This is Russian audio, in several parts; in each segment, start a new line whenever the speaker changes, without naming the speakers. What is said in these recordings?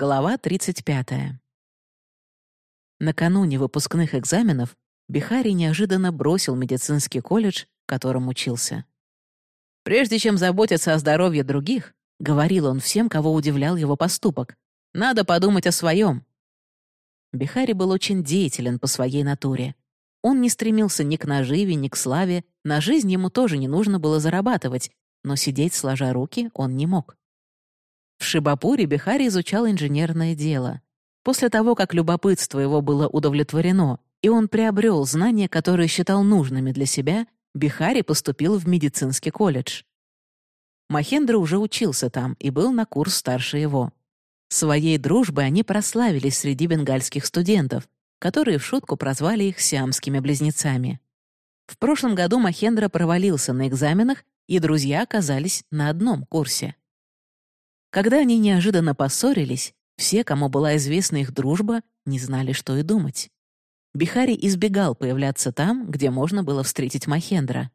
Глава 35. Накануне выпускных экзаменов Бихари неожиданно бросил медицинский колледж, в котором учился. «Прежде чем заботиться о здоровье других», — говорил он всем, кого удивлял его поступок, «надо подумать о своем». Бихари был очень деятелен по своей натуре. Он не стремился ни к наживе, ни к славе, на жизнь ему тоже не нужно было зарабатывать, но сидеть сложа руки он не мог. В Шибапуре Бихари изучал инженерное дело. После того, как любопытство его было удовлетворено, и он приобрел знания, которые считал нужными для себя, Бихари поступил в медицинский колледж. Махендра уже учился там и был на курс старше его. Своей дружбой они прославились среди бенгальских студентов, которые в шутку прозвали их сиамскими близнецами. В прошлом году Махендра провалился на экзаменах, и друзья оказались на одном курсе. Когда они неожиданно поссорились, все, кому была известна их дружба, не знали, что и думать. Бихари избегал появляться там, где можно было встретить Махендра.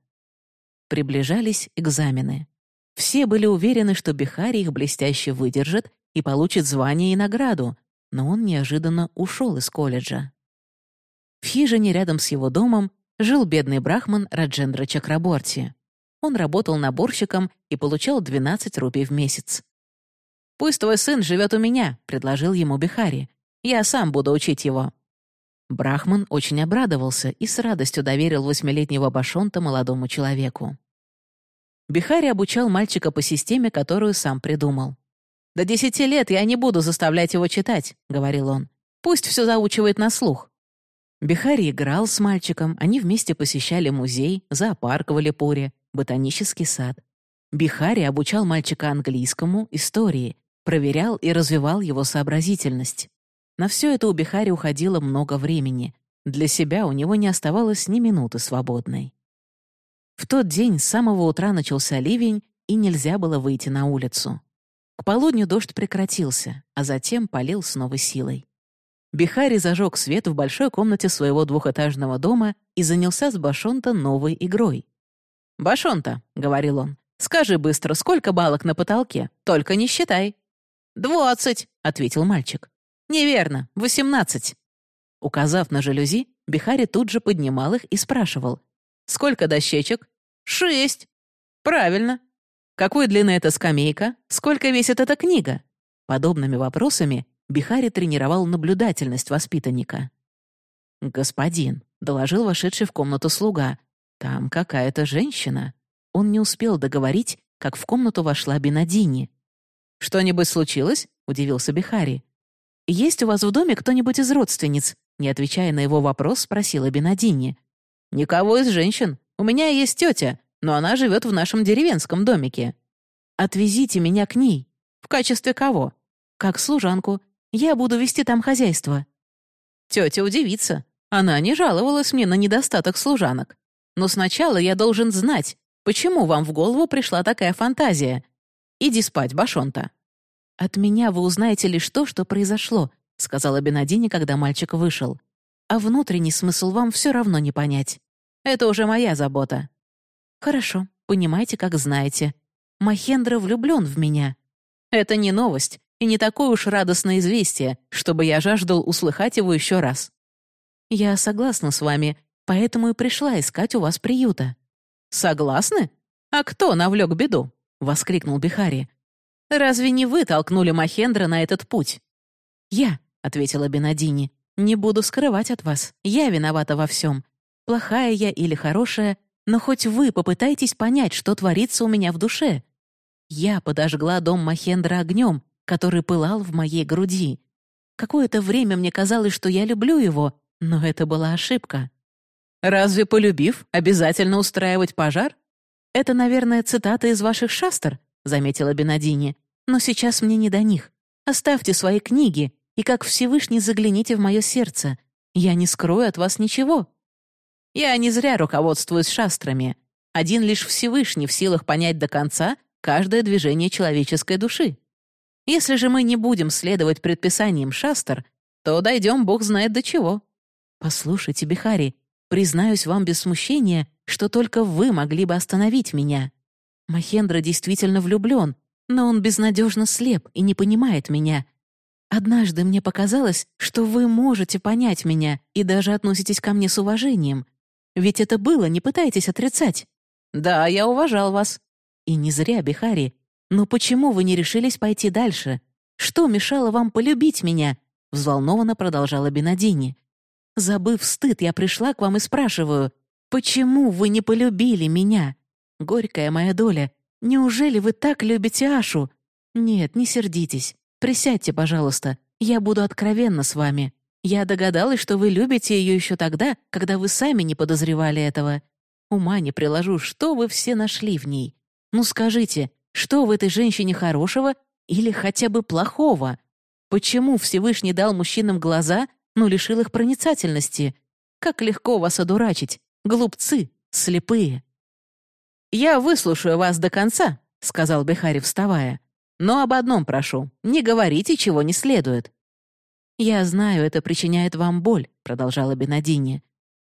Приближались экзамены. Все были уверены, что Бихари их блестяще выдержит и получит звание и награду, но он неожиданно ушел из колледжа. В хижине рядом с его домом жил бедный брахман Раджендра Чакраборти. Он работал наборщиком и получал 12 рупий в месяц. «Пусть твой сын живет у меня», — предложил ему Бихари. «Я сам буду учить его». Брахман очень обрадовался и с радостью доверил восьмилетнего Башонта молодому человеку. Бихари обучал мальчика по системе, которую сам придумал. «До десяти лет я не буду заставлять его читать», — говорил он. «Пусть все заучивает на слух». Бихари играл с мальчиком, они вместе посещали музей, зоопарк в Алипуре, ботанический сад. Бихари обучал мальчика английскому, истории, проверял и развивал его сообразительность. На все это у Бихари уходило много времени. Для себя у него не оставалось ни минуты свободной. В тот день с самого утра начался ливень, и нельзя было выйти на улицу. К полудню дождь прекратился, а затем полил с новой силой. Бихари зажег свет в большой комнате своего двухэтажного дома и занялся с Башонта новой игрой. «Башонта», — говорил он, — «скажи быстро, сколько балок на потолке? Только не считай». «Двадцать», — ответил мальчик. «Неверно, восемнадцать». Указав на жалюзи, Бихари тут же поднимал их и спрашивал. «Сколько дощечек?» «Шесть». «Правильно. Какой длины эта скамейка? Сколько весит эта книга?» Подобными вопросами Бихари тренировал наблюдательность воспитанника. «Господин», — доложил вошедший в комнату слуга, — «там какая-то женщина». Он не успел договорить, как в комнату вошла Бенадини. «Что-нибудь случилось?» — удивился Бихари. «Есть у вас в доме кто-нибудь из родственниц?» Не отвечая на его вопрос, спросила Бенадини. «Никого из женщин. У меня есть тетя, но она живет в нашем деревенском домике. Отвезите меня к ней. В качестве кого? Как служанку. Я буду вести там хозяйство». Тетя удивится. Она не жаловалась мне на недостаток служанок. Но сначала я должен знать, почему вам в голову пришла такая фантазия — Иди спать, Башонта». «От меня вы узнаете лишь то, что произошло», — сказала Бенадини, когда мальчик вышел. «А внутренний смысл вам все равно не понять. Это уже моя забота». «Хорошо, понимаете, как знаете. Махендра влюблен в меня». «Это не новость и не такое уж радостное известие, чтобы я жаждал услыхать его еще раз». «Я согласна с вами, поэтому и пришла искать у вас приюта». «Согласны? А кто навлек беду?» — воскликнул Бихари. «Разве не вы толкнули Махендра на этот путь?» «Я», — ответила Бенадини, — «не буду скрывать от вас. Я виновата во всем. Плохая я или хорошая, но хоть вы попытайтесь понять, что творится у меня в душе. Я подожгла дом Махендра огнем, который пылал в моей груди. Какое-то время мне казалось, что я люблю его, но это была ошибка. Разве полюбив, обязательно устраивать пожар? «Это, наверное, цитата из ваших шастер», — заметила Бенадини. «Но сейчас мне не до них. Оставьте свои книги, и как Всевышний загляните в мое сердце. Я не скрою от вас ничего». «Я не зря руководствуюсь шастрами. Один лишь Всевышний в силах понять до конца каждое движение человеческой души. Если же мы не будем следовать предписаниям шастр, то дойдем бог знает до чего. Послушайте, Бихари, признаюсь вам без смущения, что только вы могли бы остановить меня. Махендра действительно влюблен, но он безнадежно слеп и не понимает меня. Однажды мне показалось, что вы можете понять меня и даже относитесь ко мне с уважением. Ведь это было, не пытайтесь отрицать. Да, я уважал вас. И не зря, Бихари. Но почему вы не решились пойти дальше? Что мешало вам полюбить меня? Взволнованно продолжала Бенадини. Забыв стыд, я пришла к вам и спрашиваю, почему вы не полюбили меня? Горькая моя доля, неужели вы так любите Ашу? Нет, не сердитесь. Присядьте, пожалуйста, я буду откровенна с вами. Я догадалась, что вы любите ее еще тогда, когда вы сами не подозревали этого. Ума не приложу, что вы все нашли в ней. Ну скажите, что в этой женщине хорошего или хотя бы плохого? Почему Всевышний дал мужчинам глаза, но лишил их проницательности? Как легко вас одурачить, глупцы, слепые. «Я выслушаю вас до конца», — сказал Бехари, вставая. «Но об одном прошу, не говорите, чего не следует». «Я знаю, это причиняет вам боль», — продолжала Бенадини.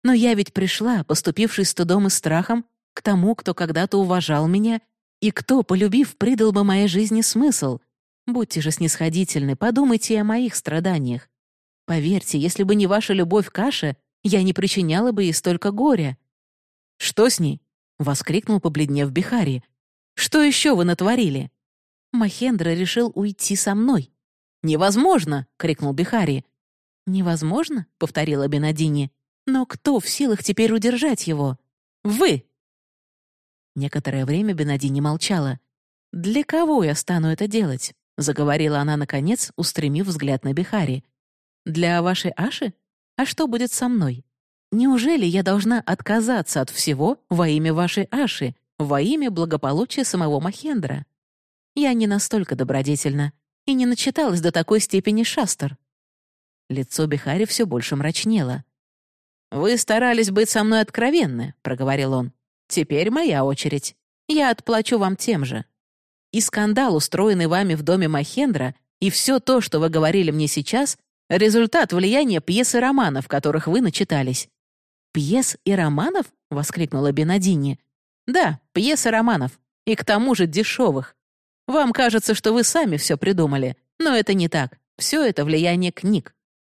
«Но я ведь пришла, поступившись стыдом и страхом, к тому, кто когда-то уважал меня и кто, полюбив, придал бы моей жизни смысл. Будьте же снисходительны, подумайте о моих страданиях. Поверьте, если бы не ваша любовь к Аше, я не причиняла бы ей столько горя». «Что с ней?» — воскликнул, побледнев Бихари. «Что еще вы натворили?» Махендра решил уйти со мной. «Невозможно!» — крикнул Бихари. «Невозможно?» — повторила Бенадини. «Но кто в силах теперь удержать его? Вы!» Некоторое время Бенадини молчала. «Для кого я стану это делать?» — заговорила она, наконец, устремив взгляд на Бихари. «Для вашей Аши? А что будет со мной? Неужели я должна отказаться от всего во имя вашей Аши, во имя благополучия самого Махендра? Я не настолько добродетельна и не начиталась до такой степени шастер». Лицо Бихари все больше мрачнело. «Вы старались быть со мной откровенны», — проговорил он. «Теперь моя очередь. Я отплачу вам тем же. И скандал, устроенный вами в доме Махендра, и все то, что вы говорили мне сейчас, — результат влияния пьес и романов, которых вы начитались. «Пьес и романов?» — воскликнула Бенадини. «Да, пьес и романов. И к тому же дешевых. Вам кажется, что вы сами все придумали, но это не так. Все это влияние книг.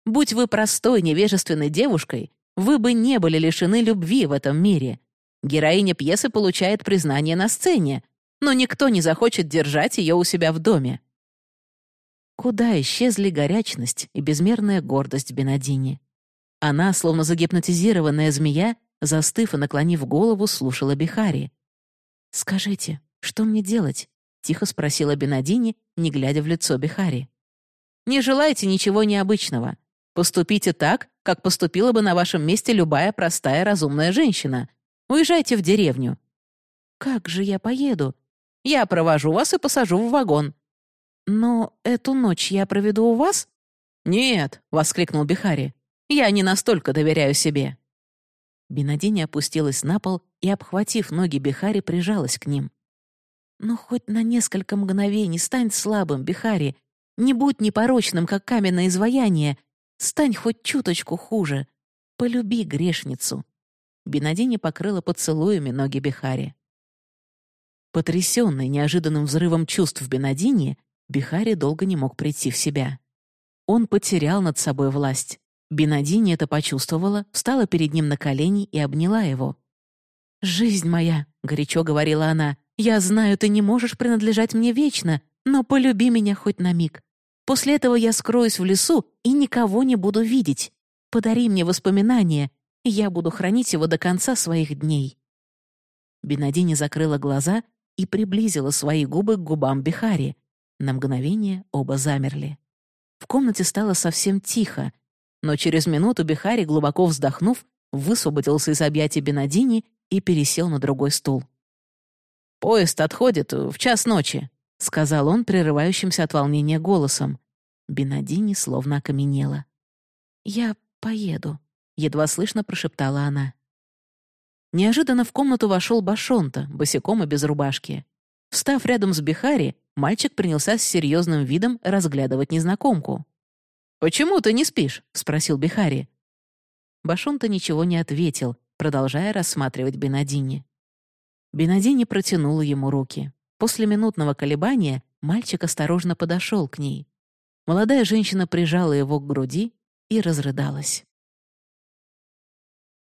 Будь вы простой, невежественной девушкой, вы бы не были лишены любви в этом мире. Героиня пьесы получает признание на сцене, но никто не захочет держать ее у себя в доме. Куда исчезли горячность и безмерная гордость Бенадини? Она, словно загипнотизированная змея, застыв и наклонив голову, слушала Бихари. «Скажите, что мне делать?» — тихо спросила Бенадини, не глядя в лицо Бихари. «Не желайте ничего необычного. Поступите так, как поступила бы на вашем месте любая простая разумная женщина. Уезжайте в деревню». «Как же я поеду?» «Я провожу вас и посажу в вагон». «Но эту ночь я проведу у вас?» «Нет», — воскликнул Бихари. Я не настолько доверяю себе». Бенадини опустилась на пол и, обхватив ноги Бихари, прижалась к ним. «Ну, хоть на несколько мгновений стань слабым, Бихари. Не будь непорочным, как каменное изваяние. Стань хоть чуточку хуже. Полюби грешницу». Бенадини покрыла поцелуями ноги Бихари. Потрясенный неожиданным взрывом чувств Бенадини, Бихари долго не мог прийти в себя. Он потерял над собой власть. Бенадини это почувствовала, встала перед ним на колени и обняла его. «Жизнь моя», — горячо говорила она, — «я знаю, ты не можешь принадлежать мне вечно, но полюби меня хоть на миг. После этого я скроюсь в лесу и никого не буду видеть. Подари мне воспоминания, и я буду хранить его до конца своих дней». Бенадини закрыла глаза и приблизила свои губы к губам Бихари. На мгновение оба замерли. В комнате стало совсем тихо, но через минуту Бихари, глубоко вздохнув, высвободился из объятий Бенадини и пересел на другой стул. «Поезд отходит в час ночи», — сказал он, прерывающимся от волнения голосом. Бенадини словно окаменела. «Я поеду», — едва слышно прошептала она. Неожиданно в комнату вошел Башонта, босиком и без рубашки. Встав рядом с Бихари, мальчик принялся с серьезным видом разглядывать незнакомку. «Почему ты не спишь?» — спросил Бихари. Башунта ничего не ответил, продолжая рассматривать Бенадини. Бенадини протянула ему руки. После минутного колебания мальчик осторожно подошел к ней. Молодая женщина прижала его к груди и разрыдалась.